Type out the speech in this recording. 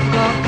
kretek